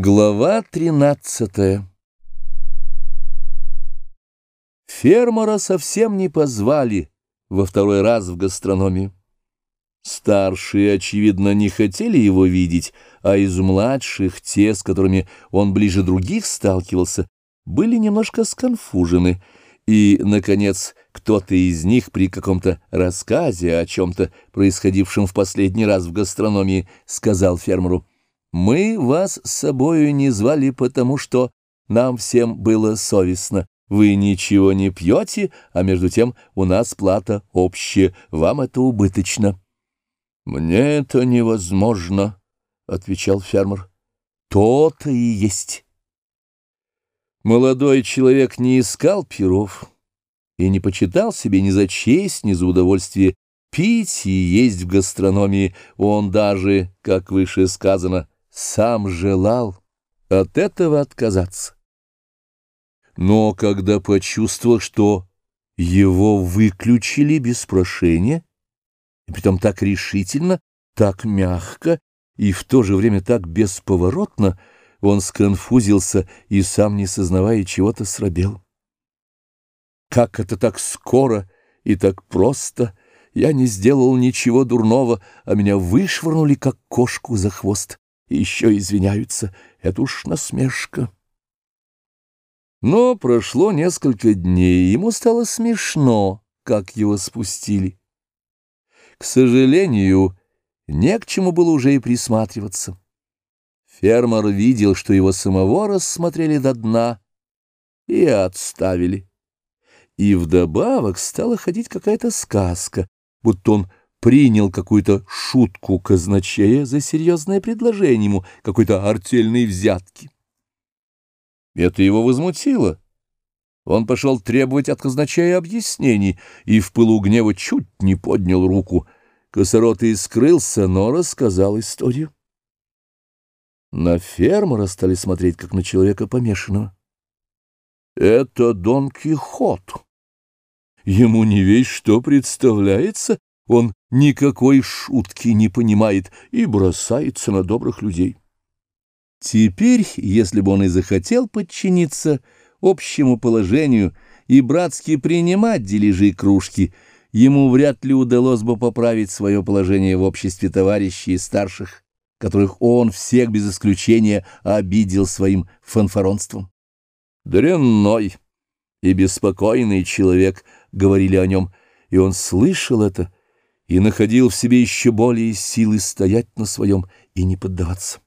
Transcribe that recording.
Глава тринадцатая Фермера совсем не позвали во второй раз в гастрономию. Старшие, очевидно, не хотели его видеть, а из младших, те, с которыми он ближе других сталкивался, были немножко сконфужены, и, наконец, кто-то из них при каком-то рассказе о чем-то, происходившем в последний раз в гастрономии, сказал фермеру — мы вас с собою не звали, потому что нам всем было совестно. Вы ничего не пьете, а между тем у нас плата общая, вам это убыточно. — Мне это невозможно, — отвечал фермер. — То-то и есть. Молодой человек не искал перов и не почитал себе ни за честь, ни за удовольствие пить и есть в гастрономии. Он даже, как выше сказано, — сам желал от этого отказаться. Но когда почувствовал, что его выключили без прошения, и притом так решительно, так мягко и в то же время так бесповоротно, он сконфузился и, сам не сознавая чего-то, срабел. Как это так скоро и так просто! Я не сделал ничего дурного, а меня вышвырнули, как кошку за хвост еще извиняются. Это уж насмешка. Но прошло несколько дней, ему стало смешно, как его спустили. К сожалению, не к чему было уже и присматриваться. Фермер видел, что его самого рассмотрели до дна и отставили. И вдобавок стала ходить какая-то сказка, будто он принял какую-то шутку казначея за серьезное предложение ему какой-то артельной взятки. Это его возмутило. Он пошел требовать от казначея объяснений и в пылу гнева чуть не поднял руку. Косоротый скрылся, но рассказал историю. На фермера стали смотреть, как на человека помешанного. Это Дон Кихот. Ему не весь что представляется, он никакой шутки не понимает и бросается на добрых людей. Теперь, если бы он и захотел подчиниться общему положению и братски принимать дележи кружки, ему вряд ли удалось бы поправить свое положение в обществе товарищей и старших, которых он всех без исключения обидел своим фанфаронством. «Дрянной и беспокойный человек», — говорили о нем, и он слышал это — и находил в себе еще более силы стоять на своем и не поддаваться.